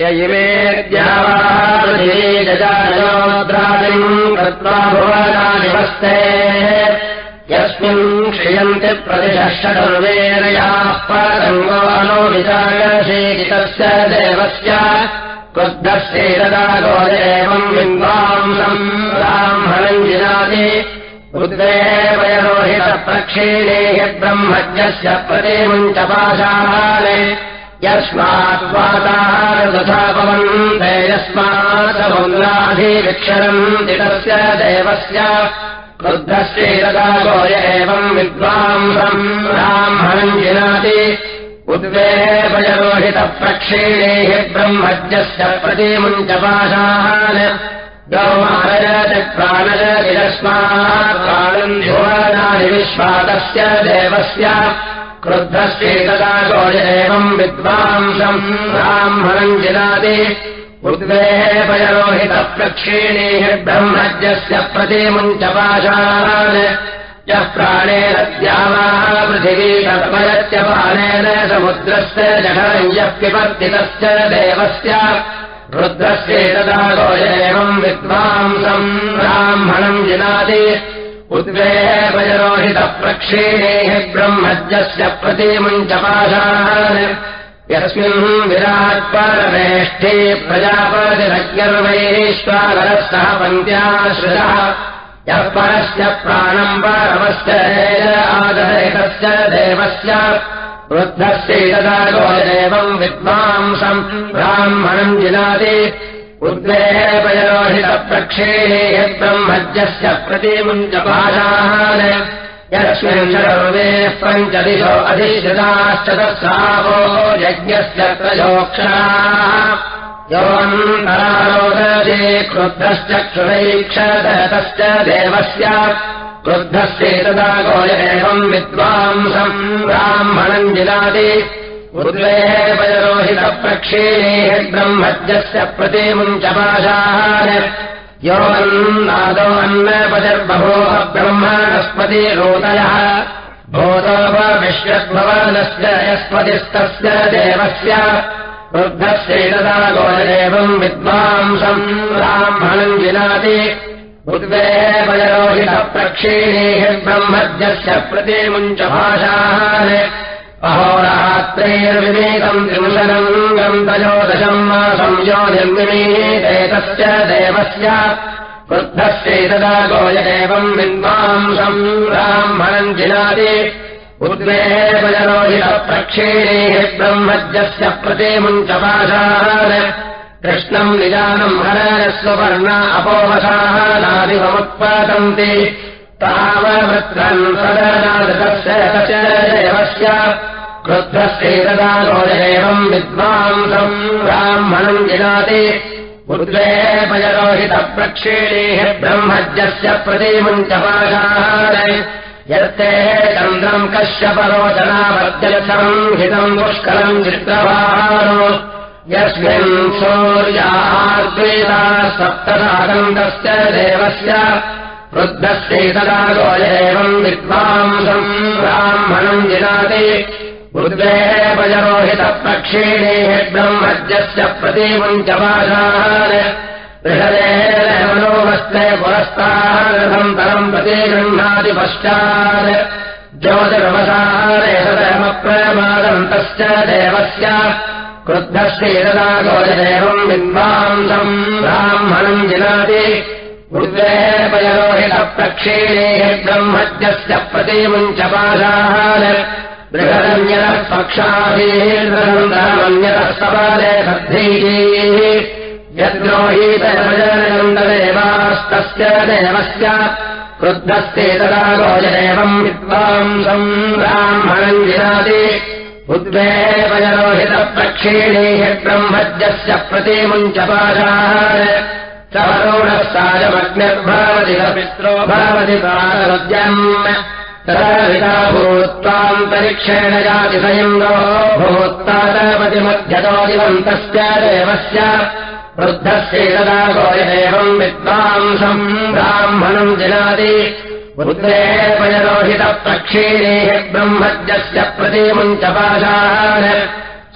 ययिमेद्यावाद्रादिम् कृत्वा भुवनादिवस्ते यस्मिन् क्षियन्ति प्रतिषष्टर्वेरयाः परङ्गो विचारशीतस्य देवस्य क्रुद्धस्यैरदा गोदेवम् बिम्बांसम् ब्राह्मणम् जिनाति वयरोहितप्रक्षीणे ब्रह्मज्ञस्य प्रतिमुञ्च पाशाले यस्मात् तथा पवन्ते यस्मात् समुद्राधिविक्षरम् दितस्य देवस्य क्रुद्धश्चेतदा गोय एवम् विद्वांसम् ब्राह्मणम् जिनाति उद्वेपयरोहितप्रक्षीणेः ब्रह्मज्ञस्य प्रतिमुञ्चपाशान् प्राणयस्मात् प्राणम् युवानानि विश्वातस्य देवस्य क्रुद्धश्चेतदा गोय एवम् विद्वांसम् ब्राह्मणम् जिनाति। उद्वेपयरोहितप्रक्षीणेः ब्रह्मज्ञस्य प्रतिमुञ्चपाशान् यः प्राणेन द्यावाः पृथिवी तत्पयस्य पाणेन समुद्रस्य जठरञ्जः पिबर्तितस्य देवस्य। रुद्रस्येतदा गोय एवम् विद्वांसम् ब्राह्मणम् जिनाति उद्वेपयरोहितप्रक्षीणेः ब्रह्मज्ञस्य प्रतिमुञ्चपाशान् यस्मिन् विराट्परमेष्ठे प्रजापतिरज्ञर्वैश्वानरः सह पन्त्याश्रितः यः परस्य प्राणम् परमस्य आदरेकस्य देवस्य। वृद्धस्यैतदा गोदेवम् विद्वांसम् ब्राह्मणम् जिनाति उद्वेपयरोहितप्रक्षेणे ब्रह्मज्ञस्य प्रतिमुञ्चपाशान् यस्मिन् सर्वे पञ्चदिशो अधिश्रिताश्चतस्रावो यज्ञस्य त्रयोक्षणाः योऽन्तरारोदये क्रुद्धश्चक्षुरैक्षतस्य देवस्य। क्रुद्धस्येतदा गोय एवम् विद्वांसम् ब्राह्मणम् जिनाति उद्वेपयरोहितप्रक्षीणेः ब्रह्मज्ञस्य प्रतिमुञ्चपाशान् योऽन्नादो अन्नपजर्बभोः ब्रह्मणस्पति रोदयः भूतोपविश्वद्भवनस्य यस्पतिस्तस्य देवस्य। वृद्धस्यैतदा गोयदेवम् विद्वांसम् ब्राह्मणम् जिनाति उद्वेपयरोहितप्रक्षीणेः ब्रह्मज्ञस्य प्रतिमुञ्चभाषान् अहोरात्रैर्विवेकम् त्रिंशनम् गन्तयोदशम् संयोजन्विमीतेतस्य देवस्य वृद्धस्यैतदा गोयदेवम् विद्वांसम् ब्राह्मणम् जिनाति उद्वेपयरोहितप्रक्षीणेः ब्रह्मज्ञस्य प्रतिमुञ्चपाशान् कृष्णम् निजानम् हरस्वपर्णा अपोवशाः नादिवमुत्पादन्ति ताववृत्रम् सदनादृतस्य तस्य देवस्य क्रुद्धस्यैतदा गोदेवम् विद्वांसम् ब्राह्मणम् जिनाति उद्वेपयरोहितप्रक्षीणेः ब्रह्मज्ञस्य प्रतिमुञ्चपाशान् यत्ते चन्द्रम् कश्यपरोचनावर्जलसम् हितम् दुष्करम् चित्रवाहारो यस्मिन् सौर्याद्वेदा सप्तदागन्तस्य देवस्य वृद्धस्यैतदा गोयेवम् विद्वांसम् ब्राह्मणम् जिनाति। उद्वेपयरोहितप्रक्षीणेः ब्रह्मज्ञस्य प्रतिमुञ्चपाशान् बृहदेवनोमस्ते पुरस्तारथम् परम् प्रति गृह्णाति पश्चात्। ज्योतिरवसारेशमप्रमादन्तश्च देवस्य। क्रुद्धश्चेतदा गोजदेवम् विद्वांसम् ब्राह्मणम् जिनाति उद्वेपयरोहितप्रक्षीणेः ब्रह्मज्ञस्य प्रतिमुञ्चपाशान् बृहदन्यतः पक्षाभिर्धनन्दरमन्यतः सपादे सद्धैः। यद्रोहीतनन्ददेवास्तस्य देवस्य क्रुद्धस्तेतदा गोजदेवम् विद्वांसम् ब्राह्मणम् जिनाति उद्वेपयरोहितप्रक्षीणेः ब्रह्मज्ञस्य प्रतिमुञ्चपाशान् स वरुणः सायमग्निर्भवति पित्रो भवति पारवद्यम् तदा भूत्वान्तरिक्षेण जाति सयङ्गो भूत्तादपतिमध्यतो दिवन्तस्य देवस्य वृद्धस्यैतदा गोयदेवम् विद्वांसम् ब्राह्मणम् जिनाति बुद्धेपयरोहितप्रक्षीणेः ब्रह्मज्ञस्य प्रतिमुञ्चपाशान्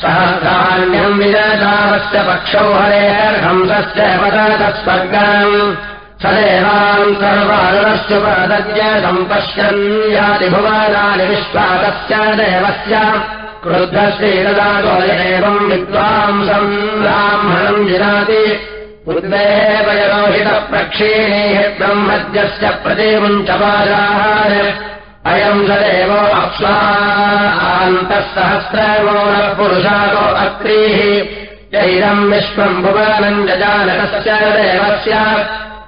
सहस्राण्यम् विजतावस्य पक्षौ हरेर्हंसस्य पदतस्वर्गम् स देवान् सर्वादश्चुपदज्य सम्पश्यन् याति भुवनानि विश्वातस्य देवस्य। क्रुद्धश्रीरदातो एवम् विद्वांसम् ब्राह्मणम् जिनाति उद्वेपयरोहितप्रक्षीणेः ब्रह्मद्यस्य प्रतिमुञ्चपाजाः अयम् स देवो अप्स्वान्तः सहस्रमो न पुरुषातो अक्रीः चैरम् विश्वम् भुवनम् जजानकस्य देवस्य।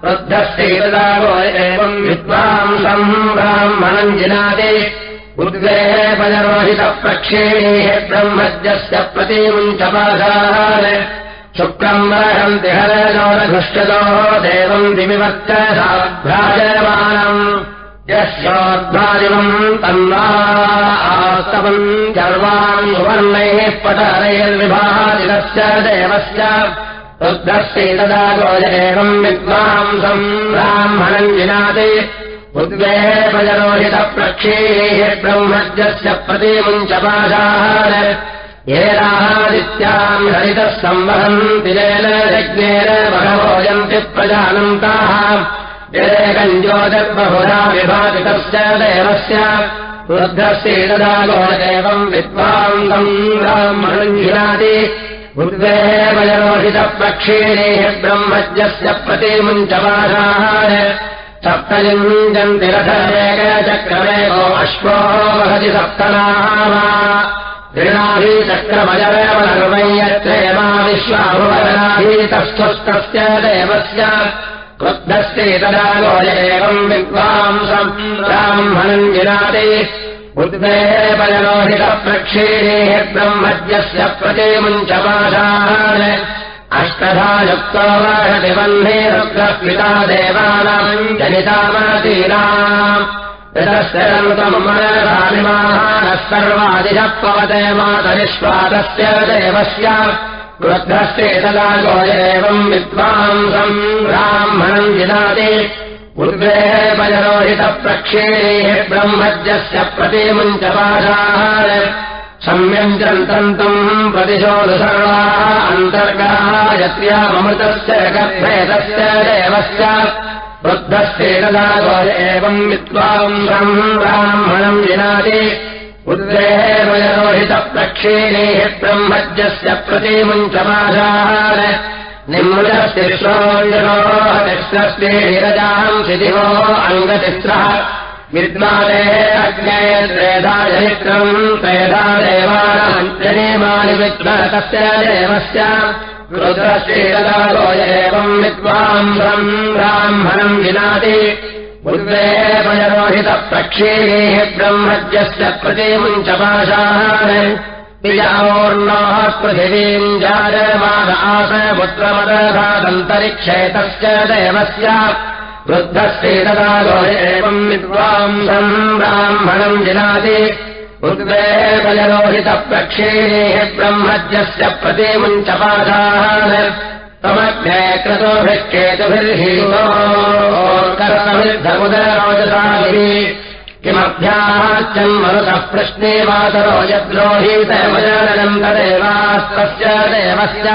वृद्धश्रीरदागो एवम् विद्वांसम् ब्राह्मणम् जिनाति उद्वेपयरोहितप्रक्षीणेः ब्रह्मद्यस्य प्रतिमुञ्चपाजाः शुक्रम् वरहन्ति हरजोरघुष्टतो देवम् दिविवर्तभ्राजमानम् यस्योद्भाजिवम् तन्वास्तवम् जर्वान् सुवर्णैः पटरैर्विभाजितस्य देवस्य रुद्धस्यैतदा गोजदेवम् विद्वांसम् ब्राह्मणम् विनाति उद्वेपजरोहितप्रक्षीः ब्रह्मज्यस्य प्रतिमुञ्चपाशाः येनादित्याम् हरितः संवहन्ति येन यज्ञेन बहवोजन्ति प्रजानन्ताः येकम् ज्योतिर्बहुधा विभाजितस्य देवस्य विद्वान्तम् ब्राह्मणम् जिनाति उद्वेवयोहितप्रक्षीणेः ब्रह्मज्यस्य प्रतिमुञ्चवासाः सप्तयुञ्जन्ति रथमेकचक्रमेको अश्वो वहति सप्तनाः ऋणाभीचक्रमजरवनर्वयत्रेमा विश्वाभुवनाभीतस्थुस्तस्य देवस्य क्रुद्धस्येतदा गोयेवम् विद्वांसम् ब्राह्मणम् जिनाति उद्वेपयलोहितप्रक्षीणेः ब्रह्मज्यस्य प्रतिमुञ्चपाशान् अष्टधा युक्तो वहति वह्ने रुद्रस्मिता देवानाम् जनितामतीनाम् ऋतस्तरन्तमनरामिमानः सर्वादिशः पवते मातरिष्वादस्य देवस्य क्रुद्धस्येतदा गोयेवम् विद्वांसम् ब्राह्मणम् जिनाति। उद्वेपजरोहितप्रक्षीणेः ब्रह्मज्यस्य प्रतिमुञ्चपाशाः सम्यञ्चन्तन्तम् प्रतिशोधु सर्वाः अन्तर्गायत्र्यामृतस्य गर्भेदस्य देवस्य। वृद्धस्येतदा गोय एवम् विद्वांसम् ब्राह्मणम् विनाति उद्वेपजरोहितप्रक्षीणेः ब्रह्मज्यस्य प्रतिमुञ्चपाशाः निम्नतिस्रोजनोतिस्रस्मेरजाम् शिथिवो अङ्गतिस्रः विद्वादे अग्ने त्रेधा चरित्रम् त्रेधा देवानाञ्जनेमानि विद्वतस्य देवस्य। रुद्रश्रीरदागो एवम् विद्वाम्बम् ब्राह्मणम् विनाति उद्वेपयरोहितप्रक्षीणेः ब्रह्मज्यस्य प्रतिमुञ्चपाशाः विजावोर्णाः पृथिवीम् जायमान आस पुत्रमदधादन्तरिक्षेतस्य देवस्य वृद्धस्येतदा एवम् विद्वांसम् ब्राह्मणम् जिनाति उद्वेपयलोहितप्रक्षीणेः ब्रह्मज्यस्य प्रतिमुञ्चपाशाः तमग्ने क्रतोभिक्षेतुभिर्हीतोर्कर्तभिर्धमुदरोजसाभिः किमभ्याश्चम् मरुतः प्रश्ने मातरो यद्रोहीतमजनम् तदेवास्तस्य देवस्य।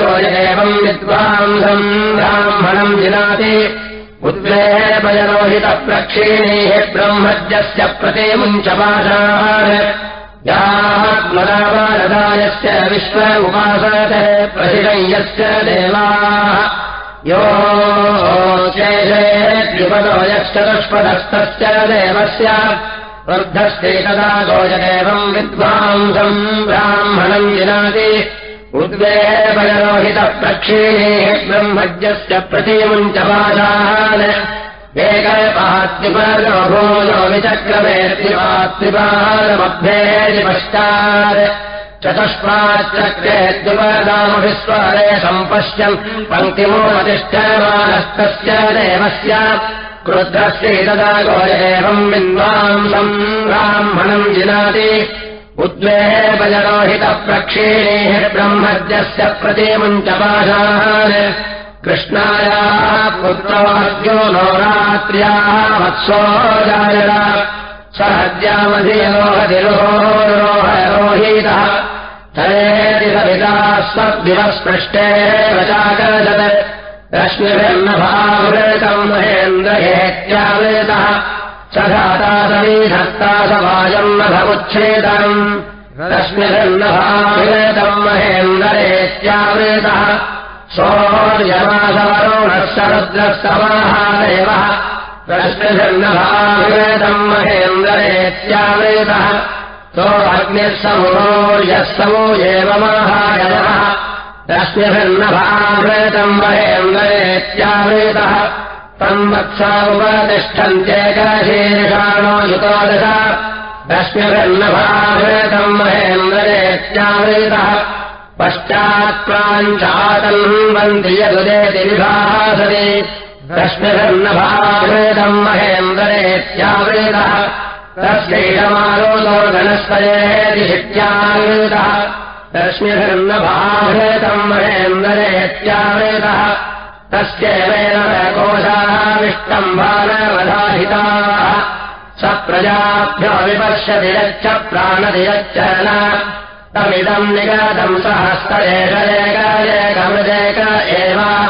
गोय एवम् विद्वांसम् ब्राह्मणम् जिनाति उद्वेपयरोहितप्रक्षीणेः ब्रह्मज्यस्य प्रतिमुञ्चपाशाः यात्मदावारदायस्य विश्व उपासते प्रसिदय्यस्य देवाः। यो चेषेद्युपदो यश्चतुष्पदस्तस्य देवस्य वर्धश्चेतदा गोजदेवम् विद्वांसम् ब्राह्मणम् जिनाति उद्वेपयरोहितप्रक्षीणेः ब्रह्मज्यस्य प्रतिमुञ्चपाशान् एकपात्रिपरो भूयो विचक्रमेत्रिपात्रिपालमभ्येति पश्चात् चतुष्पाच्चक्रे द्विपदामभिस्वरे सम्पश्यन् पङ्क्तिमोपतिष्ठमानस्तस्य देवस्य क्रुद्धस्यैतदा गोय एवम् ब्राह्मणम् जिनाति उद्वेपजरोहितप्रक्षीणेः ब्रह्मज्यस्य प्रतिमुञ्चपाशान् कृष्णायाः पुत्रोऽर्जो नो रात्र्याः वत्सो जायत। सद्यामधिरोहतिरोहरोहीतः तरेति सविता स्वद्दिवस्पृष्टे वचाकरजत् रश्मिभिर्नभावृतम् महेन्द्रहेत्यावृतः स धाता समीधस्ता स वायम् नभमुच्छेदम् रश्मिभिर्नभावृतम् महेन्द्रेत्यावृतः सोऽर्यमासवरुणः सरुद्रस्तवाहादेवः रश्मिभिर्नभावृतम् महेन्द्रेत्यावृतः सोऽग्निः समूर्यः समो एवमाहायवः रश्मिभिर्नभावृतम् महेन्द्रेत्यावृतः तम् वत्सा उपतिष्ठन्त्येकशीर्षाणो युतोदश रश्मिभिर्नभावृतम् महेन्द्रेत्यावृतः रश्मिभिर्नभावृतम् महेन्द्रेत्यावृतः तस्यैषमारोदो गणस्पदेति शित्यावृतः रश्मिभिर्नभावृतम् महेन्द्रेत्यावृतः तस्यैवेन कोशाः विष्टम्भानवधाहिताः स प्रजाभ्यो विपश्यति यच्च प्राणति यच्च न तमिदम् निगतम् सहस्तरेकरेकरेकमृदेक एव।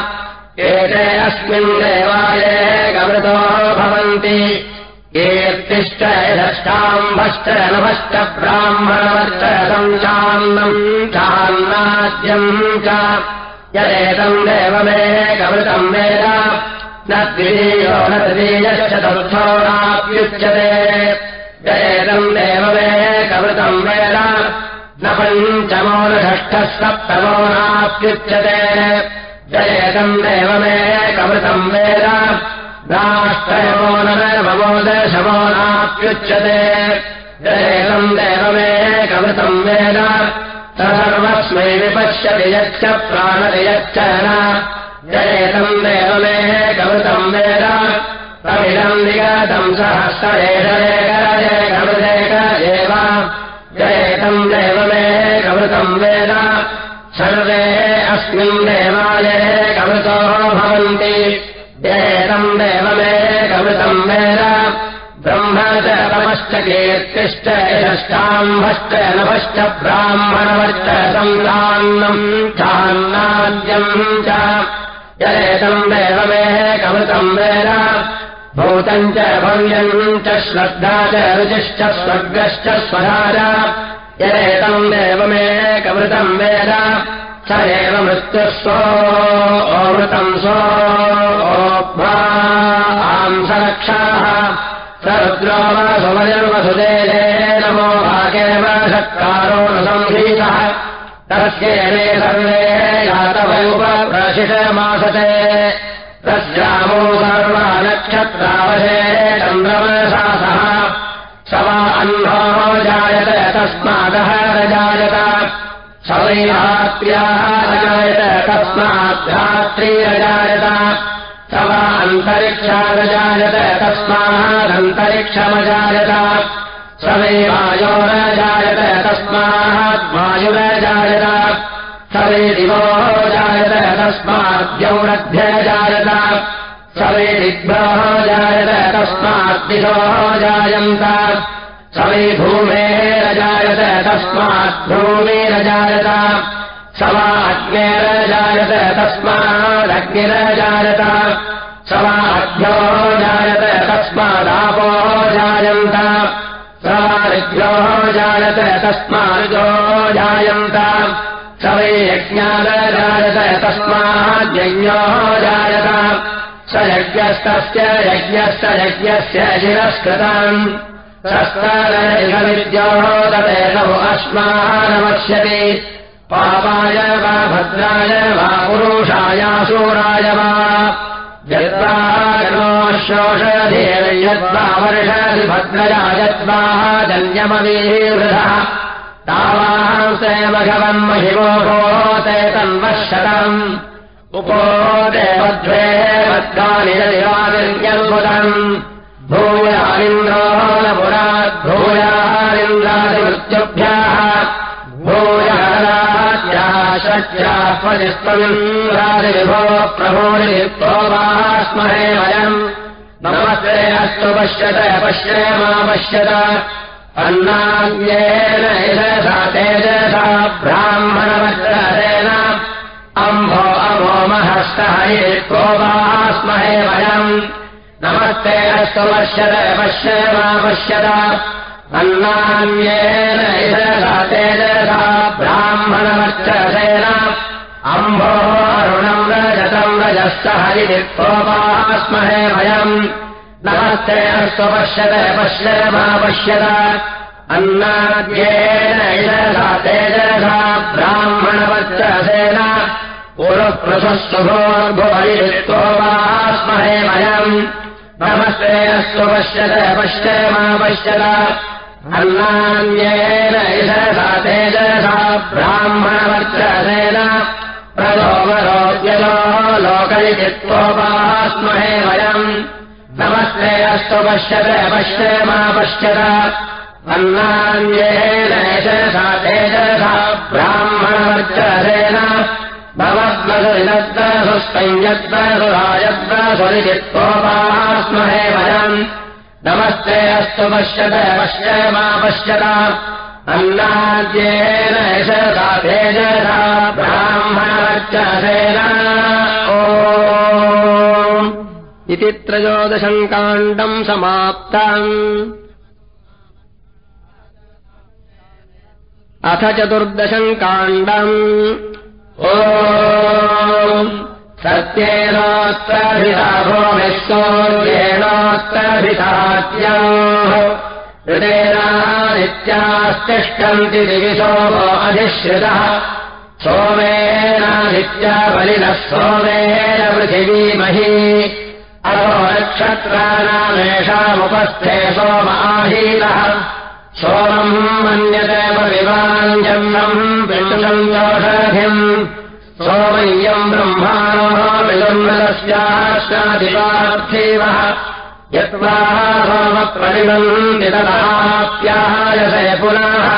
एते अस्मिन् देवाये गमृतो भवन्ति। कीर्तिश्च यदष्टाम्भश्च नभश्च ब्राह्मणवश्च सञ्चान्नम् चान्नाद्यम् च। यदेतम् देवमेकमृतम् वेद। न द्वितीयो तृतीयश्च चतुर्थो नाप्युच्यते यदेतम् देवमेकमृतम् वेद न पञ्चमो न षष्ठः सप्तमो नाप्युच्यते जयेतम् देवमेकमृतम् वेद। नाष्टयमो न नवमो दशमो नाप्युच्यते। जयेतम् देवमेकमृतम् वेद। सर्वस्मै विपश्यति यच्च प्राणति यच्च न। जयेतम् देवमेकमृतम् वेद। तमिदम् निगतम् सहस्रेशरेकरेकमृदेक देवमेकमृतम् वेद। सर्वे अस्मिन् देवालये कमृतो भवन्ति। जयेतम् देवमेकमृतम् वेद। ब्रह्म च तमश्च कीर्तिश्च यष्टाम्भश्च नभश्च ब्राह्मणवश्च सन्तान्नम् चान्नाद्यम् च। यदेतम् देवमेकमृतम् वेद। भूतम् च भव्यम् च श्रद्धा च रुचिश्च स्वर्गश्च स्वधा च यदेतम् देवमेकमृतम् वेद स एव मृत्युः सोऽमृतम् सोऽभांसरक्षाः स रुद्रो वसुमनिर्वसुदेले नमो भागेव सत्कारो न संहीतः तस्येने सर्वे यातवयुपप्रशिषमासते तस्यामो सर्वा नक्षत्रावशे चन्द्रमसासः स वा अह्नो जायत तस्मादः रजायत। स वै रात्र्याः रजायत। तस्माद्धात्रीरजायत स वा अन्तरिक्षारजायत तस्मादन्तरिक्षमजायत। स वै वायोरजायत तस्माद्वायुरजायत। स वै दिवो जायत तस्माद्यौरभ्यजायत स वै दिग्भ्रः जायत तस्माद्दिशो जायन्त। स तस्माद्भूमिरजायत स वा अग्नेरजायत तस्मादग्निरजायत। स वा अभ्यो जायत तस्मादापो जायन्त स ऋभ्यो जायत तस्मादो जायन्त। स वै यज्ञादजायत तस्माद्यज्ञो जायत। स यज्ञस्तस्य यज्ञश्च यज्ञस्य शिरस्कृतम् शस्त्रविद्यो तदेतौ अस्मानमस्यति पापाय वा भद्राय वा पुरुषायासूराय वा। यद्वा जनो शोषधेर्यद्वा वर्षति भद्रया यद्वाः जन्यमवीवृधः तावांसे भगवन् महिमो भोते तन्वशतम् उपो देवध्वे वद्गानि दिवादिर्यद्भुतम् भूयानिन्द्रो न पुराद्भूयानिन्द्रादिमृत्युभ्यः भूयाराज्याश्रज्यास्मदिस्त्वमिन्द्रादिविभो प्रभोरिभो वा स्महे वयम्। नमस्ते अस्तु पश्यत पश्य मा पश्यत। अन्नान्येन यशसा तेजसा ब्राह्मणवत्रेण अम्भो अभो महस्तः स्महे वयम् नमस्ते अस्तु पश्यत पश्य मा पश्यत। अन्नान्येन यशसा तेजसा ब्राह्मणवत्रेण अम्भो अरुणम् रजतम् रजस्तः इति स्महे वयम् नमस्ते अस्तु पश्यत पश्य मा पश्यत। अन्नाद्येन इदसा तेजसा ब्राह्मणवच्चसेन वयम् नमस्ते अस्तु पश्यत पश्य मा पश्यत। अन्नान्येन इदसा तेजसा ब्राह्मणवच्चसेन प्रलोभरोद्यलो लोकयित्वोपास्महे वयम् नमस्ते अस्तु पश्यत पश्य मा पश्यत। अन्नान्येन यशसा तेजसा ब्राह्मणवर्चसेन भवद्मसुस्तञ्जद्मसुरायद्मसुरिचित्तोपास्महे वयम् नमस्ते अस्तु पश्यत पश्य मा पश्यत। अन्नाद्येन यशसा तेजसा ब्राह्मणवर्चसेन। ओ इति त्रयोदशम् काण्डम् समाप्तम्। अथ चतुर्दशम् काण्डम् ओ सत्येनोत्तभिधा भोमिस्तोर्येणोत्तभिधात्याः हृदेनादित्यास्तिष्ठन्ति दिविशोभो अधिश्रितः सोमेनादित्याबलिनः सोमेन पृथिवीमही अथो नक्षत्राणामेषामुपस्थे सोमाहीनः सोमम् मन्यते विवाञ्जन्मम् पिण्डम् योषधिम् सोमय्यम् ब्रह्माणो विलम्बस्याश्चादिपार्थीवः यत्त्वा सोमप्रविणम् विददाप्यायसे पुनः।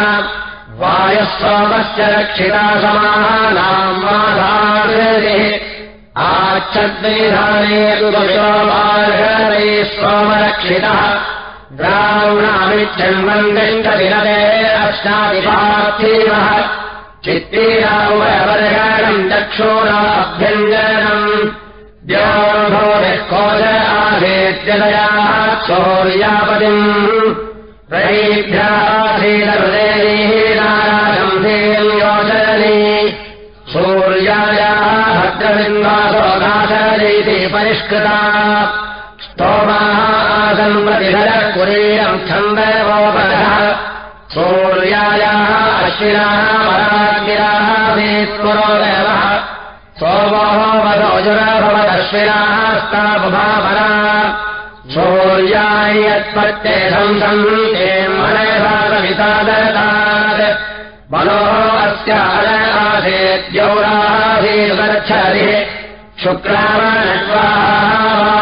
वायः सोमस्य रक्षिता समानाम् माधारिः आच्छद्विधाने मार्गणे सोमरक्षितः ग्राम्णामिच्छन्मङ्गविनदे अष्टादिपार्थीवः चित्तीरावर्गणम् चक्षूराभ्यञ्जनम् व्योभोभिः आसेत्यदयाः शौर्यापतिम् रैभ्यासीदहृदेः नाराशंसेयम् योजनी सूर्यायाः भद्रबिन्दासोदाशरीति परिष्कृता कुरीरम् छन्दवोपरः सूर्यायाः अश्विनाः वेत्पुरोदेवः सोमोः वदोजुरा भवदश्विनाः स्ताबुभावरा सूर्याय यत्पत्येधम् सन्ते मनयभागविता दतात् मनोः अस्य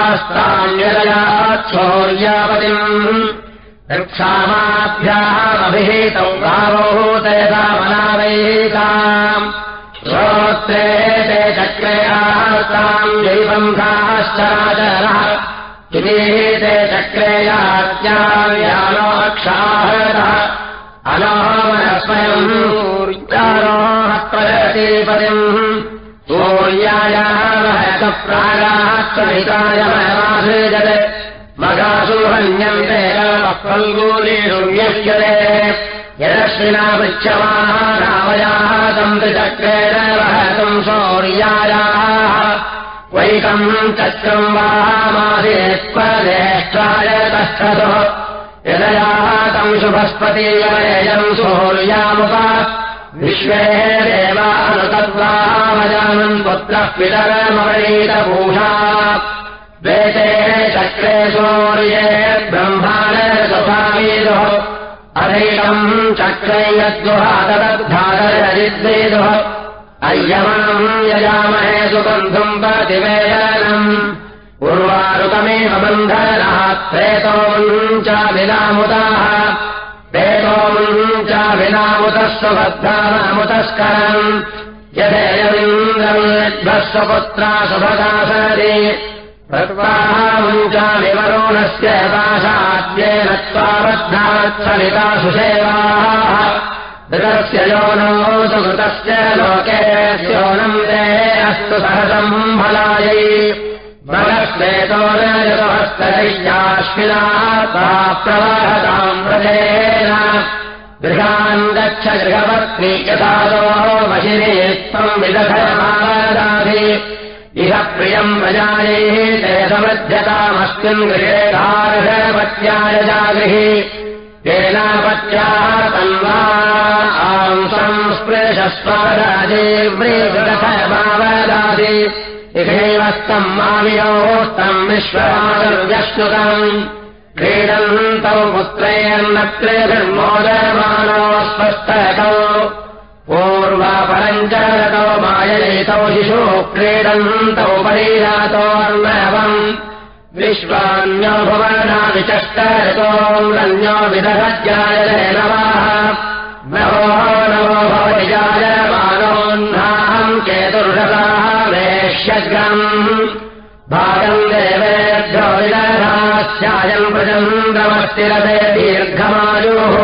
शुक्रामनत्वास्तान्यदयात् शौर्यापतिम् वृक्षामाभ्याः अभिहितौ गावौ तयसा मनावैताम् श्रोत्रे ते चक्रेयास्ताम् जैवंसाश्चराचरः किरीते चक्रेयात्याव्यालोक्षाहरः अनामनस्मयम् सूर्यारोहप्रगतीपतिम् सूर्यायाः प्रागाः मगासुहन्यन्ते फल्गूलीषु व्यह्यते यदश्विना पृच्छमाः रामयाः तन्त्रिचक्रेण वहतम् शौर्यायाः वैकम् चक्रम् वामासेत्पदेष्टाय तस्थतुः यदयाः तम् शुभस्पतीयमयम् सूर्यामुप विश्वे देवानुतत्त्वामजानन् पुत्रः पितरमवैतभूषा वेते चक्रे सूर्ये ब्रह्माण सुभावीदुः। अधैकम् चक्रे यद्गुहातदद्धारयजिद्वेदुः अय्यमनम् यजामहे सुबन्धुम् प्रतिवेदनम्। उर्वारुतमेव बन्धनः प्रेतोम् च विनामुदाः प्रेतोम् च विनामुतः सुभद्रामुतस्करम् यथेयमिन्द्रम् स्वपुत्रा सुभदासरि प्रत्वाहामुञ्चाविवरोणस्य पाशाद्येन त्वाबद्धात्सलिता सुसेवाः ऋतस्य योनो सुकृतस्य लोके योनम् ते अस्तु सहसम् फलायै प्रवहताम् व्रजेन गृहान् गच्छ गृहपत्नी यथादो वशिने त्वम् विदधमादाधि इह प्रियम् प्रजायैः ते समध्यतामस्मिन् गृहे धारपत्याय जागृहि। तेनापत्याः तन्वा आम् संस्पृशस्वराजेव्रीगृहमावदाधि इहैवस्तम् मावियोस्तम् विश्वमासर्व्यश्नुतम् क्रीडन्तौ पुत्रैर्नत्रे धर्मोदयमानो स्वस्थतौ पूर्वापरञ्चरतौ माययितौ शिशु क्रीडन्तौ परीजातोऽर्णवम् विश्वान्यो भुवनाविचष्टरतोऽन्यो विदधज्जाय नवाः नवो नवो भवति जायमानोऽह्नाहम् केतुर्षताः भागम् देवेभ्यो विदधास्यायम् प्रचन्द्रमस्तिरते दीर्घमायुः।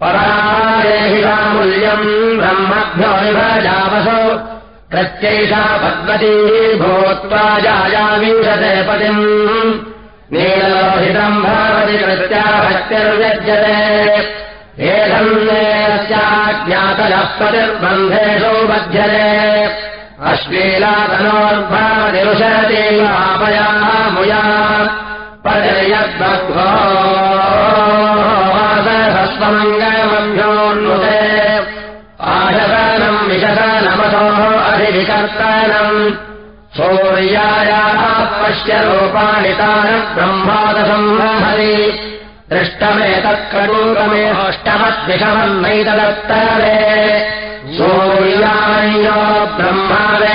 परादेहितामूल्यम् ब्रह्मभ्यो विभजावसौ। प्रत्यैषा पद्मती भूत्वा जायावीशते पतिम् नीलोहितम् भवति कृत्या भक्तिर्व्यज्यते एषन्नेस्याज्ञातयः पतिर्बन्धेषु बध्यते अश्लीलातनोर्भवतिरुशरति आपयाः मुया पर्यद्भक्त्वा स्वमङ्गमभ्योन्मुते आशनम् विशनमसोः अधिविकर्तनम् सूर्यायाः पश्य रूपाणि तान् ब्रह्मादसंहरि दृष्टमेतत्कटूकमेष्टमद्विषमन्नैतदत्तरे सूर्याय ब्रह्मादे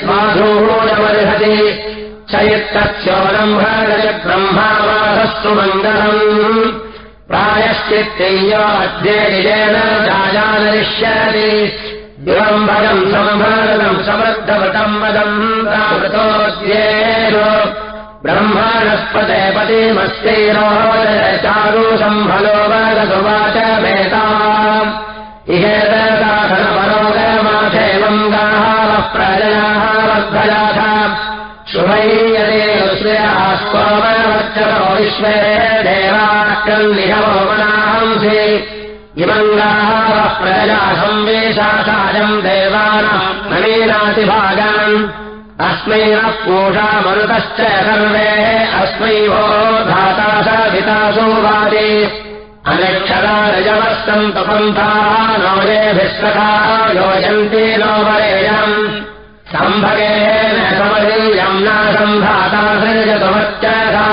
स्वाधूयमर्हति चैत्तस्योरम्भज ब्रह्मावासस्तु मङ्गलम् प्रायश्चित्तय्योऽध्येन जायानरिष्यति विलम्भरम् समभारतम् समर्थवतम् वदम् प्रावृतोऽध्येन ब्रह्माणस्पते पतिमस्यैरो चारु सम्भलो वदसुवाच वेताम् इहेतदासनपरोगमाथेवम् गाः प्रजयाः वर्धयाथ शुभैयते श्रयास्त्वमवच्चतो विश्वे देवाक्रन्निहवोमनाहंसि इमङ्गाः प्रजया संवेशासायम् देवानाम् नवीनातिभागान् अस्मै नः पूषामरुतश्च सर्वे अस्मै वो धाता सवितासो वादे अनक्षरारजवस्तम् तपन्ताः नोजेभिस्वताः योजन्ति नो वरेयम् सम्भगेन समरीयम् न सम्भाता सृजतुमच्चसा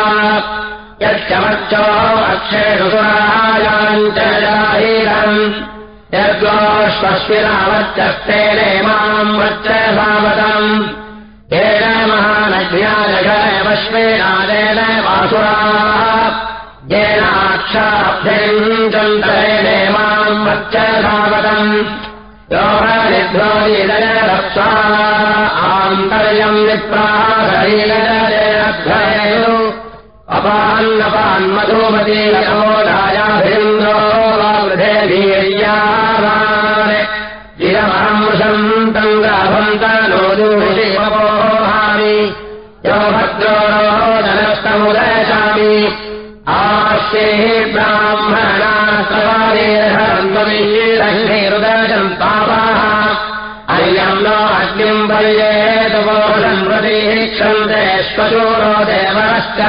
यच्चमर्चो अक्षयसुरायाम् च जाहीरम् यद्गोष्वस्विनावर्चस्तेने माम् वच्चसावतम् येन महानज्ञानघयवश्वेनादेन वासुराः येनाक्षाभ्यम् चन्द्रेणे माम् वच्चसावतम् योगनिध्वोदयरप्सा आन्तर्यम् विप्राहरीलजयध्वयो अपान्नपान्मधूमती यमोदायाभिन्द्रो वावृधे वीर्यावान् सवारेहरन्वीरहृदयम् पापाः। अयम् नो अग्निम् पर्येतपोषम् प्रतीक्षन्ते श्वशूरो देवश्च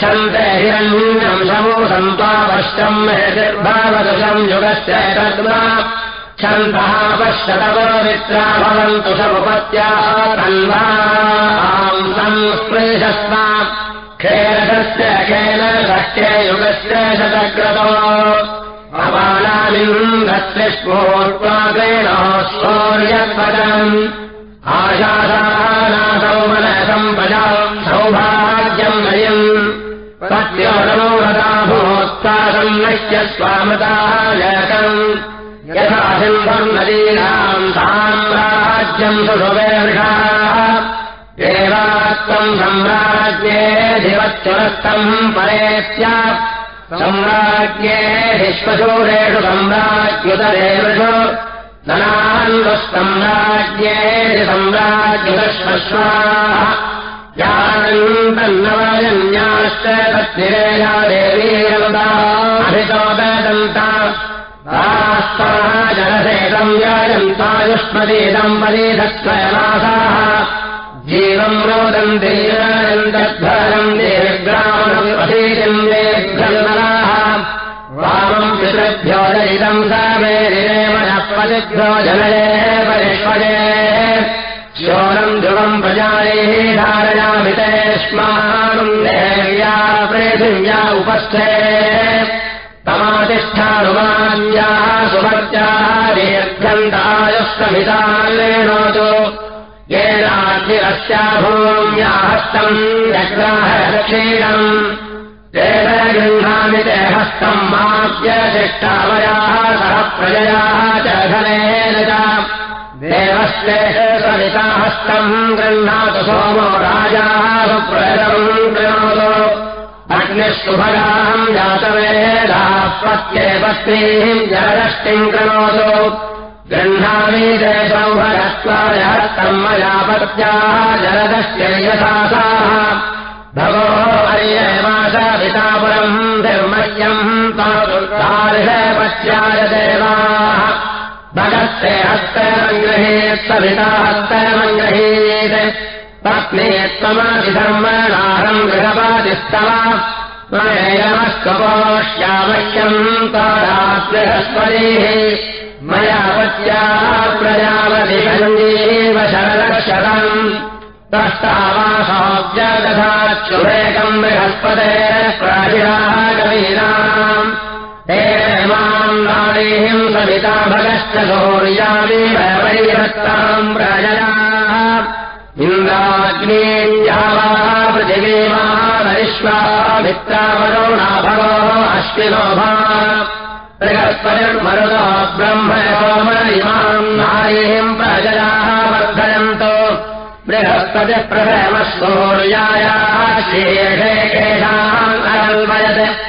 छन्ते हिरण्यम् मेतिर्भावदशम् युगस्य तद्मा छन्दः पश्यतवो मित्रा भवन्तु समुपत्याः तन्वाम् खेल षष्ठे युगस्य शतक्रतो। अपानामिन्द्रस्पोर्त्वाग्रेण शौर्यपदम् आशासानासौ मनसम् प्रजा सौभाग्यम् नयम् सत्योरमोहता भूत्सादम् नश्य स्वामतायकम् यथा सिन्धम् नदीनाम् साम्राज्यम् सुषुवे वृषाः देवा त्वम् सम्राज्ञेऽधिवच्चुरस्तम् परेत्य सम्राज्ञे विश्वशूरेषु सम्राज्युतरेषु। धनान्वस्तम्राज्ञे सम्राज्युतश्वश्वाः। जानन्तन्नवयन्याश्च तत्निरेया देवीरन्ताभितोदन्ता जनसेदम् व्यायन्तायुष्मदीदम् पदीधत्वयनासाः जीवम् रोदन्ते तद्धरम् देविग्रामम् देभ्यन्नराः वामम् पितृभ्यो जयितम् सर्वेरिरेवनपदिभ्यो जनये परिष्पदे शोरम् ध्रुवम् प्रजायैः धारयामितेष्मानम् देव्या पृथिव्या उपस्थे। तमातिष्ठानुमान्याः सुभर्त्याः दीर्घन्तायुष्कमितालेणोतु गृह्णामि ते हस्तम् माव्यशिष्टावयाः सह प्रजयाः च धनेन च देवस्ते सविताहस्तम् गृह्णातु सोमो राजाः सुप्रदम् गृणोतु अग्निष्टुभगाहम् जातवेदापत्ये पत्नीम् जलदष्टिम् कृणोतु गृह्णामि ते सौभगत्वाय हस्तम् मया पत्याः जलदश्चै यथासाः भगो अर्यमाशापितापुरम् धर्मह्यम् तादुर्गार्हपत्याय देवाः हस्तमङ्ग्रहेत् पत्नी त्वमधिधर्मणाहम् गृहपादिस्तव। मयमस्कपोष्यामह्यम् तारात्रिहस्पतिः मया पत्याः प्रजापतिषञ्जीव शरदक्षरम् तष्टावासाब्जदधाक्षुरेकम् बृहस्पतेः प्राचिराः कवीनाम् हेमाम् नारीम् सविता भगश्च गौर्यामेव परिवृत्ताम् प्रजयाः। इन्द्राग्नेयावाः पृथिवीमानरिश्वामित्रावरुणा भगोः अश्विनो बृहस्पतिर्मरुतो ब्रह्म नारीम् प्रजयाः वर्धयन्तो। बृहस्पतिः प्रथमसूर्यायाः शेषे केषाम् अकल्पयत्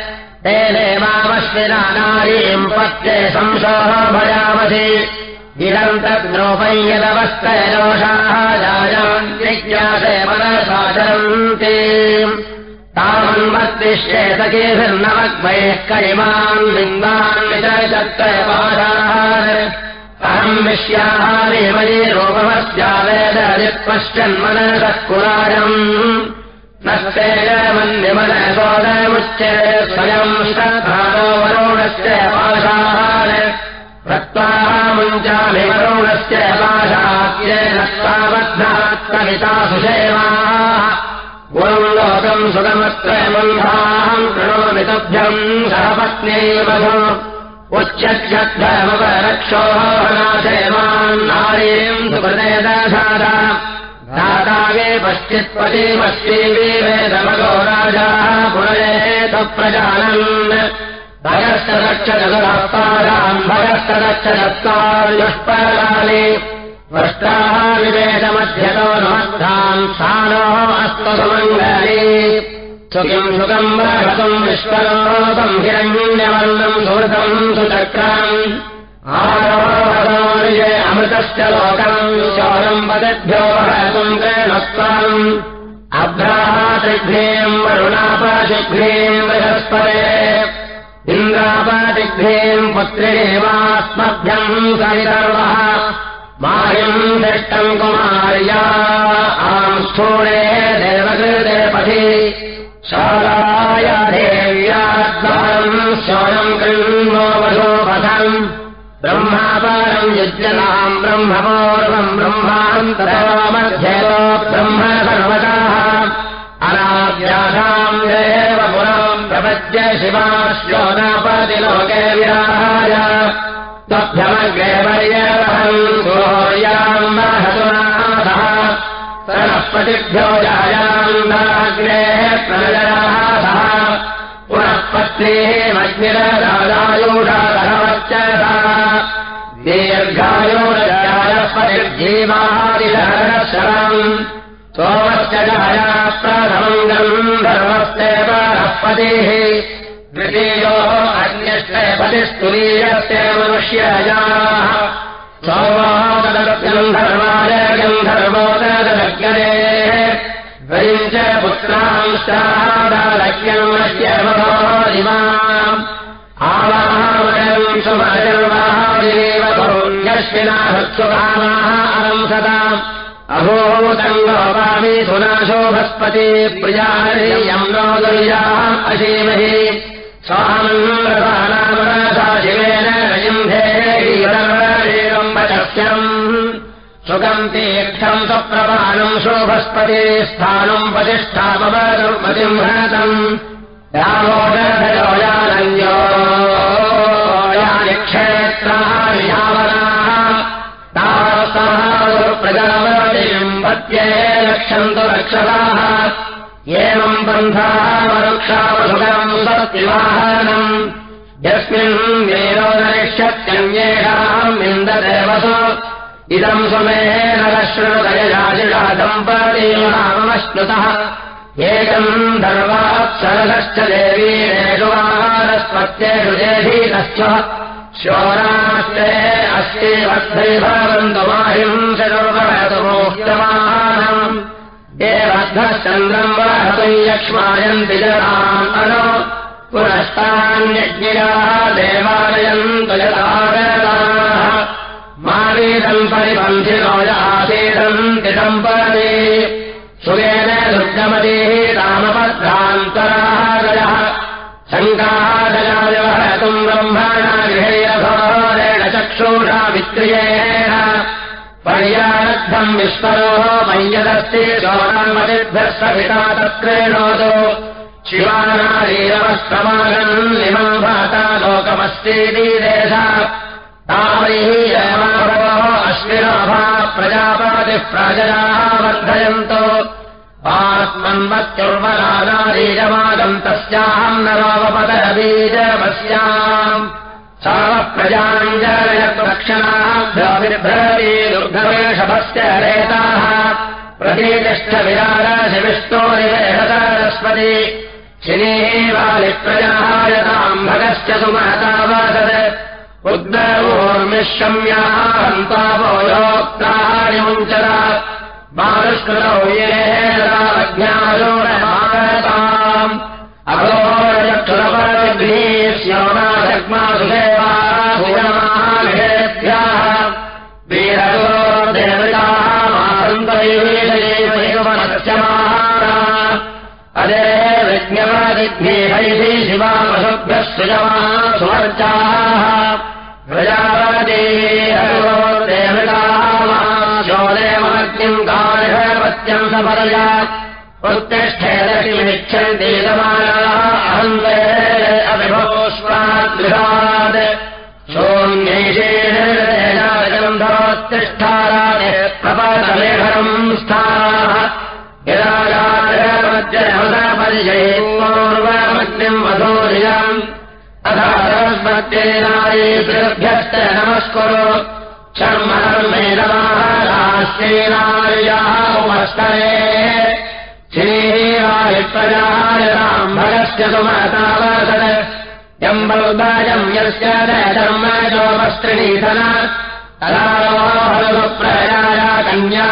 तेनेवामश्विना नारीम् पत्ये संशोः भयामसि इदम् तद्रोपै यदवस्थयोषाः जायान्तिज्ञासे मनसाचरन्ति तावन्मत्तिश्चेतकेभिर्नवग्मैः करिमान् लिङ्गान् विचत्रयपाशाः अहम् विश्याहारेमयी वेदरित्पश्चन्मनसः कुलारम् नस्तेन मन्यमनसोदमुच्चे स्वयम् श्रद्धानो वरुणस्य पाशाः रक्त्वाः मुञ्चामि वरुणस्य पाशाख्येन तावद्धात्कविता सुषेवाः गुरुम् लोकम् सुगमत्रयमन्धाहम् कृणोमि तुभ्यम् सहपत्न्यैव उच्यक्षोहनाशयमान्नारीम् सुकृते दाधा दातावे पश्चित्पतिमस्तीवे वेदमगो राजाः पुनरेत प्रजानन्। भगस्तदक्षदगुरपादाम् भगस्तदक्षदत्तार्युष्पराले वष्टाः विवेदमध्यतो नमद्धाम् स्थानोः अस्तु सुमङ्गले। सुखिम् सुखम् विश्वलोकम् हिरण्यवर्णम् सुहृतम् सुचक्रम् आरोहतोर्ये अमृतश्च लोकम् शौरम् पदेभ्यो महतम् क्रेणस्त्वम् अभ्रातिघ्नेम् वरुणापशिघ्नेम् बृहस्पते। इन्द्रापतिघ्नेम् पुत्रेवास्मभ्यम् सवितर्वः दृष्टम् कुमार्या। आम् स्थूणे देवकृते पथि शालाय देव्याद्वारम् शौनम् कृण्वो वधोपथम्। ब्रह्मापारम् युज्यताम् ब्रह्मपूर्वम् ब्रह्मान्तरमध्यतो ब्रह्म सर्वताः अनाव्यासाम् देव पुराम् प्रपद्य शिवाश्लोनापतिलोके विराज तभ्यमग्रे पर्यवहम् सूर्याम् महतुनाथः सरस्पतिभ्यो जायान्दाग्नेः प्रजराः सः पुनः पत्नीः मग्निरदायुषादहवच्चसा दीर्घायोरजायस्पतिर्जीवादिशरशरम् सोमश्च च जाया प्रथमम् धर्मस्यैव पतिः द्वितीयो अन्यस्य पतिस्तुलीयस्य मनुष्यजाः। सुमजर्वादेव कौण्यश्विनाहत्सुकामाः अहम् सदाम् अभूतम् गोपामि सुनाशोभस्पति दुर्याम् अशीमहि रयिन्धेयम् वचस्यम् सुखम् तीर्थम् स्वप्रपाणम् शोभस्पति स्थानम् यानि क्षेत्राणि यावनाः तावसः पत्ये रक्षन्तु रक्षताः एवम् बन्धाः वरुक्षावसुगरम् सत्विवाहनम् यस्मिन् वेरोदरिष्यत्यन्येषाम् इन्ददेवसु इदम् सुमेन रश्रुदयजाशिषा दम्पतीनामश्नुतः एकम् धर्वात्सरश्च देवीरेषु आहारस्पत्येषु जेधीतश्च शोरास्ते अस्ति वद्भैभवन्तु माहिम् शर्वतमोह्यमानम् देवद्धश्चन्द्रम् वहतु यक्ष्मायन्ति जनाम् अनु। पुनस्तान्यज्ञियाः देवालयन्तु यदागताः मारीदम् परिबन्धिनो यासीदन्ति दम्पती सुगेन दुर्गमतीः रामपद्रान्तरादयः शङ्कादयायवहतुम् ब्रह्मणा गृहेरघोरेण चक्षुषा वित्रियेण पर्यारब्धम् विस्मरोः मय्यदस्ति शिवानारीरवस्तमागम् निमम् भाता लोकमस्तीति देशा तावैः अश्विनाभा प्रजापातिः प्राजयाः वर्धयन्तो। आत्मन्वत्युर्वरानारीजमागम् तस्याहम् न रामपदबीजमस्याम् सावप्रजाञ्जलक्षणाभ्याभिर्भ्रती दुर्गवेषभस्य रेताः प्रतीतिष्ठविरारशिविष्टोरिवेहतारस्पति शिनीवालिप्रजायताम् भगश्च सुमहतावसत् उद्गरोर्मिश्रम्यान्तापो योक्तानि मुञ्चरा बालष्कृतौ अघोरचक्षुरपरग्नेश्योनाशक्मासुदेवासुयमाघेभ्यः वीरगोर्देवतामारुन्दयोषदेवैकवनस्यमाहारा अदे विज्ञवादिग्नेहैषि शिवामसभ्यः सुयमाः सुवर्चाः प्रजापदे उत्तिष्ठेदशिमिच्छन्ति समानाः अहन्ते अभिभोष्वाद्गृहात् सोऽन्यैषेणगन्धोत्तिष्ठाराय प्रपतलेखरम् स्थाः यदागारमज्जनपरिजयेन्मग्निम् वधूर्यम् अथा सरस्वत्येनायेभ्यश्च नमस्कुरु शर्मधर्मेणमाहाराश्चेनार्याः उपस्तरे श्रीवायुप्रजायताम् भगश्च ശ്രീരാഹിത്വരാജരാംഭകസ്യ സുമതാവാസത് ജംബൗദാജം യസ്യാധർമ്മജോപസ്ത്രിണീധന തഥാഹരുപ്രയായ കന്യാ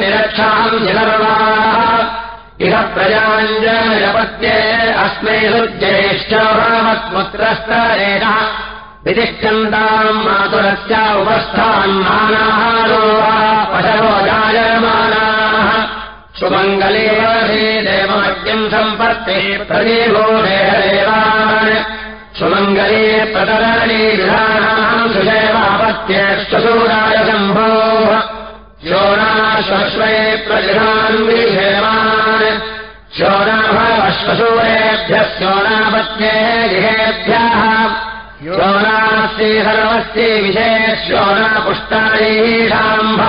നിരക്ഷാം നിലർവാ इह प्रजाञ्जलपत्ये अस्मै ज्येष्ठमत्पुत्रस्तरेण वितिष्ठन्ताम् मातुरस्य उपस्थान् मानाहारोः पशवो जायमानाः। सुमङ्गले देवमज्ञम् सम्पत्ते प्रदेवो देहदेवान्। सुमङ्गले प्रतरणे विधानाम् सुषेवापत्यश्वसूराय शम्भोः शोणाश्वश्वे प्रगृहान् विधेवान् शोणाभवश्वसूरेभ्यः शोणापत्ये गृहेभ्यः योनास्ति सर्वस्ति विषये शोणापुष्टानीशाम्भ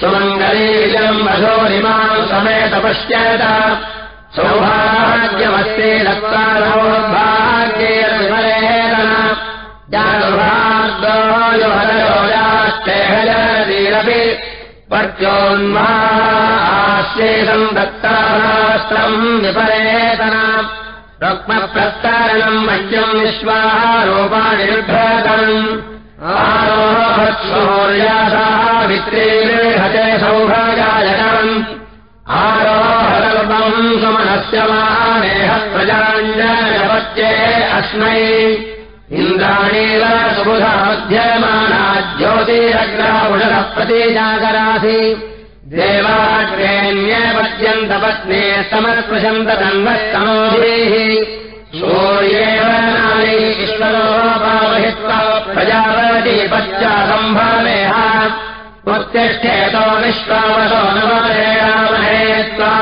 सुमङ्गलीजम् मधोरिमाम् समेत पश्यत सौभाग्यमस्ति दत्तारोद्भाग्येन जानुभाग्योयोजाश्चेहलीरपि पर्योन्माश्चेदम् दत्तास्त्रम् विपरेतन। रुक्मप्रत्तारणम् मह्यम् विश्वारूपाणि निर्भतम् आरोहत्सौर्यासावित्रे सौभागायकम् आरोहदल्पम् सुमनस्य मानेह प्रजाञ्जपत्ये अस्मै इन्द्राणीव सुबुधा मध्यमाना ज्योतिरग्रापुषः प्रतीजागरासि देवाग्रेण्यपद्यन्तपत्ने समस्पृशन्त तन्वस्तमोभिः सूर्येव नारी ईश्वरो पावहित्वा प्रजापति पश्चासम्भावेह उत्तिष्ठेतो विश्वावसो नवरेणामहेत्वा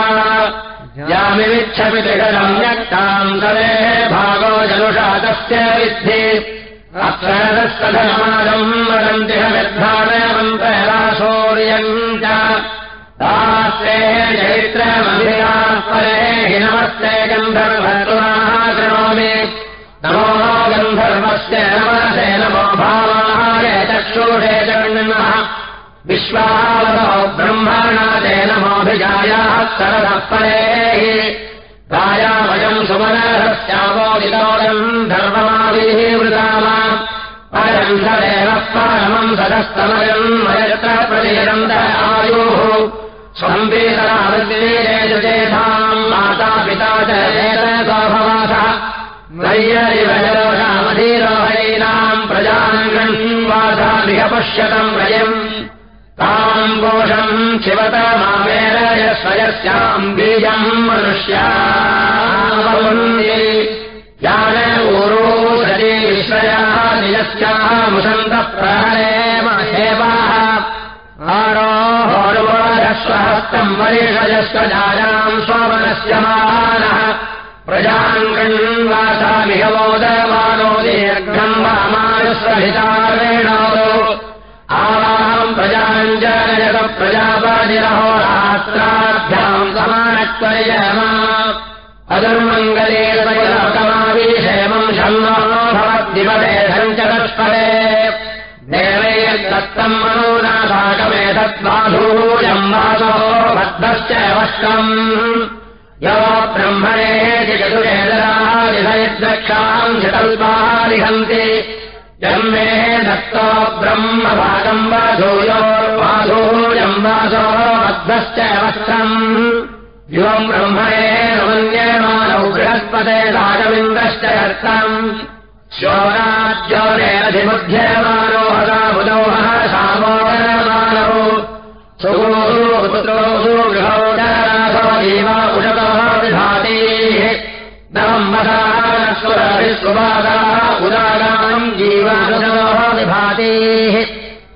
त्रिगरम् व्यक्ताम् सरेः भागो जनुषा तस्य विद्धि अक्षरस्तधमादम् वदन्ति हविर्धानमन्तराशौर्यम् च दास्ते चैत्रमभिया परे हि विश्वावतो ब्रह्मणा तेन मोऽभिजायाः सरदः परेः गायावयम् सुमनरस्यावोदितोऽयम् धर्ममाभिः वृताम। परम् सदेव परमम् सदस्तमयम् मयत्र प्रतिरन्त आयुः। स्वम्बीतरावृत्तिरेजुचेधाम् माता पिता च एतसोभवासः नय्यरिवजरोषामधीरोहैनाम् प्रजाम् गृह्वासामिह पश्यतम् वयम् ताम् कोशम् शिवत मामेरय स्वयस्याम् बीजम् हरे विश्वयाः निजस्याः मुसन्तः प्रहरे महेवाः। आरोहोरुवारस्वहस्तम् वरिषयस्व जायाम् स्वमनस्य मानः। प्रजाम् गृह्वासामिह मोदमानो दीर्घम् वामानस्वहितारेणो आवाहम् प्रजाञ्जनयत प्रजापादिरहोरात्राभ्याम् समानत्वयमा अदुर्मङ्गलेकमाविषेमम् शन्नो भवद्दिवदे सञ्चतस्पदे देवैर्दत्तम् मनोनासाकमेतद्वाधूयम् वासो बद्धश्च वष्टम्। यो ब्रह्मणे चतुरेदरादिभयद्रक्षाम् चतल्पाः लिहन्ति जन्मे दत्तो ब्रह्मभागम् वाधूयोर्वाधूयम् वासो बद्धश्च वस्त्रम्। युवम् ब्रह्मणे मन्यमानौ बृहस्पते रागविन्दश्च अर्थम् शोराज्योरेरधिबुध्यमानो हदाबुदोहः सामोदरमानौ सुपुत्रोऽसु गृहौ जीवा उषतः विभातीः नवम्बदास्वरभिस्ववादाः जीवानुजोः विभातीः।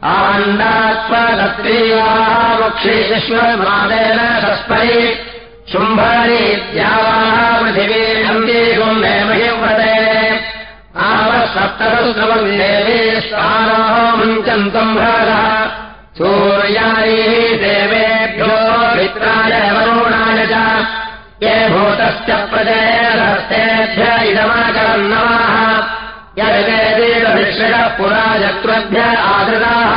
आण्डात्मदत्रीयाः वक्षीश्वरमादेन तस्मै शुम्भरीत्यावाः पृथिवी आवः सप्तसुस्रवन्देवी स्वारोः मुञ्चन्तम् भरः सूर्यायैः देवेभ्यो मित्राय वरुणाय च। भूतश्च प्रजयहस्तेभ्य इदमाकरन्नवाः यदेवीरभिषः पुरा चक्रभ्य आदृताः।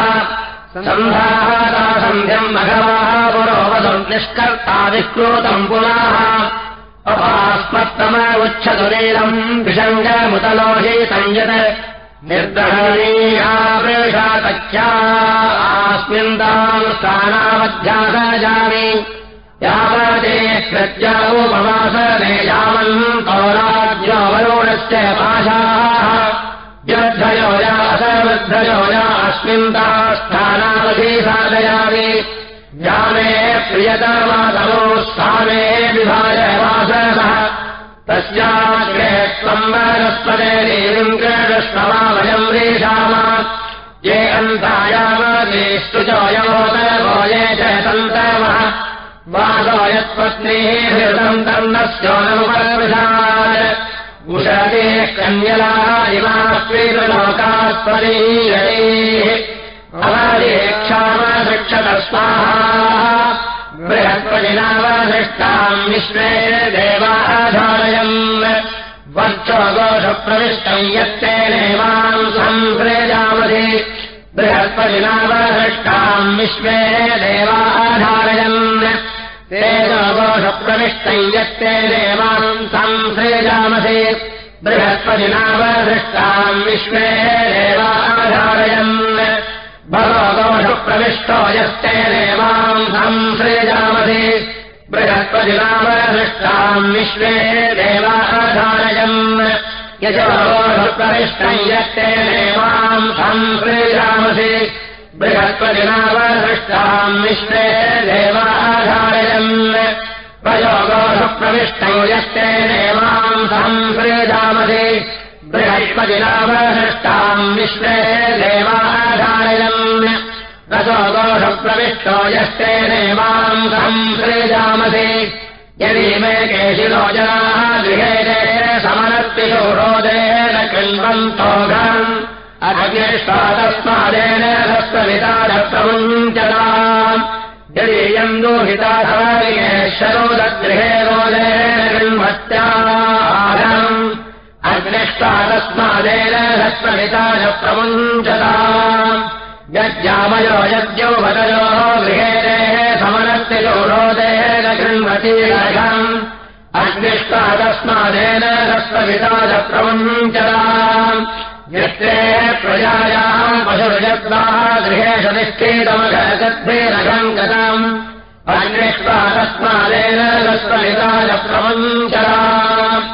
सम्भाः सन्ध्यम् मघवाः पुरोवसम् निष्कर्ता विक्रोतम् पुनः अपास्मत्तम उच्छतुलीलम् विषङ्गमुतलोहि संयत निर्दहनीयावृषातख्या आस्मिन् ताम् स्थानावध्यासजामि यावते प्रत्यावोपवासने यावन् पौराज्योऽवरोणश्च पाशाः। व्यद्धयो यासवृद्धयो यास्मिन् ता स्थानावधि साधयामि यामे प्रियतमातमो स्थाने विभाय वासः तस्याग्रे त्वम् वनस्पदे देवीम् कृष्णवा वयम् रेषाम ये योतवो ये च तन्तवः वासो यत्पत्नीः तन्नस्योनमुपविशात् उषते कन्यला अवदेक्षामशिक्षतः बृहत्पदिनावदृष्टाम् विश्वे देवाधारयम् वर्चो गोषप्रविष्टम् यत्तेनेवाम् संसृजामधि बृहत्पदिनावदृष्टाम् विश्वे देवाधारयन् तेन गोषप्रविष्टम् यत्ते देवाम् संसृजामधि बृहत्पदिनावदृष्टाम् विश्वे देवाधारयन् भगवगोषप्रविष्टो यस्ते देवाम् संसृजामधि बृहत्पदिनावदृष्टाम् विश्वे देवाधारयन् यजोषप्रविष्टम् यत्ते देवाम् संसृजामसि बृहत्पदिनावदृष्टाम् विश्वे देवाधारयन् प्रयोगोषप्रविष्टम् यस्ते देवाम् संसृजामसि बृहत्पदिनावदृष्टाम् विश्वे देवाधारयन् रसोगोषप्रविष्टो यस्ते देवाम् संसृजामसि यदि मे केशिनो जनाः गृहे समनर्पिषो रोदेन कृण्वन्तोघम् अग्निष्टा तस्मादेन हस्तवितारप्रमुञ्चताम् यदि यम् दोहिता शरोदगृहे रोदेन कृण्वत्याहम् अग्निष्टा तस्मादेन हस्तवितारप्रमुञ्चताम् यज्ञामयो यज्ञो वदयोः गृहे समनस्तियो रोदेन कृण्वतीरघम् अग्निष्टा तस्मादेन हस्तवितारप्रमुञ्चताम् यत्रे प्रजायाम् पशुर्यत्नाः गृहेषु निष्ठेतमघगद्भेरघम् गतम् अन्यष्टा तस्मादेन रस्वलिताय प्रवञ्चराम्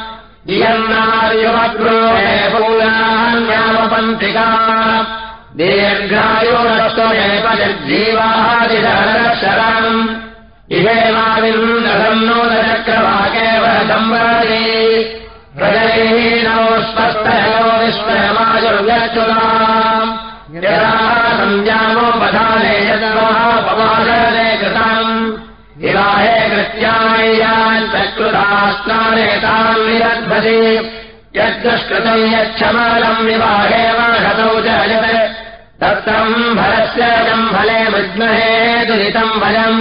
इयन्नार्युमग्रोहे पूलान्यामपन्थिका दीर्घायोरस्वयपजज्जीवादिशरम् इहेमाविन्दसन्नोदचक्रवाकेव संवदे प्रजयहीनो स्पष्टयो विश्वमायुर्गच्छुताम् यदा सञ्जामोपधाने यदवापवादने कृतम्। विवाहे स्नाने ताम् निरद्भति यद्दुष्कृतम् यच्छमालम् विवाहे वाहतौ च यत् तत्तम् फलस्य जम्फले विद्महे दुरितम् भजम्।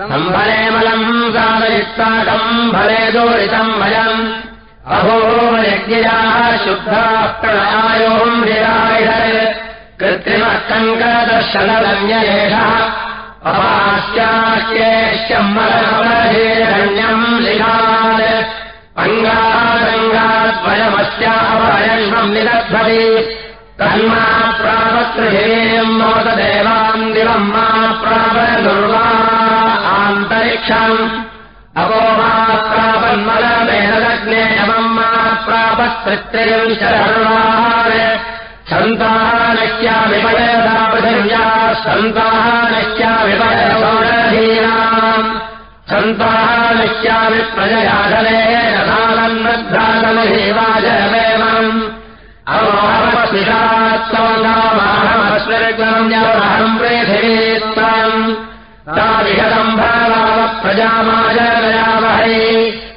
सम्फले मलम् सादयुक्ताकम् फले दूरितम् भजम् अहो यज्ञयाः शुद्धाः प्रणायोम् विराय कृत्रिमः कङ्कदर्शनरन्येषः अपास्याख्येश्यम् मलमलधीरण्यम् लिखात् अङ्गारङ्गाद्वयमस्यापयन्वम् निदध्वति तन्मा प्रापत्रिहेयम् मोददेवाम् दिवम् मा प्राप दुर्वा आन्तरिक्षम्। अपो मा मा प्रापत्पृत्ययम् शर्वान् सन्तानस्या विपयसा पृथिव्या सन्तानस्या विपयसौरधीनाम् सन्तानस्यामि प्रजयाधलेन कालन्नद्धातमहेवाजमेवम् अमोहमस्मिषात्सौनामहमस्वर्गम् पृथिवीत्तम् ताविहदम् भावाव प्रजामाजनयावहै जयन्ति रामग्रहः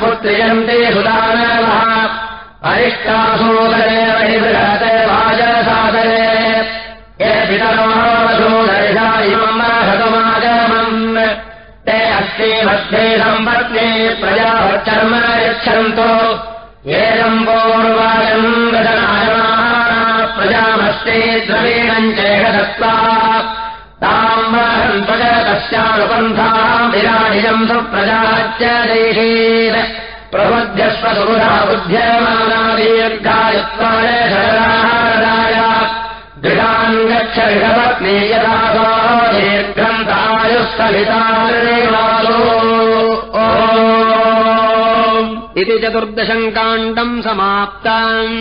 पुत्रियन्ति सुदानवः अरिष्टासूदरे ये इमम् हतमागमन् ते अस्ति मध्ये सम्पत्ने प्रजाचर्म यच्छन्तो। गदनायमाः प्रजामस्ते द्रवीणम् चेहदत्ता ताम् वहन् प्रजतस्यानुपन्थाम् विराडिजम् सुप्रजाच्च देशीर प्रबुध्यस्व सुबुधा बुद्ध्यमानादीर्घायुत्वाय शरणाहाराय दृढान् गच्छ ऋषपत्नी यथा दीर्घम् तायुस्तलितार्णिवासो इति चतुर्दशम् काण्डम् समाप्ताम्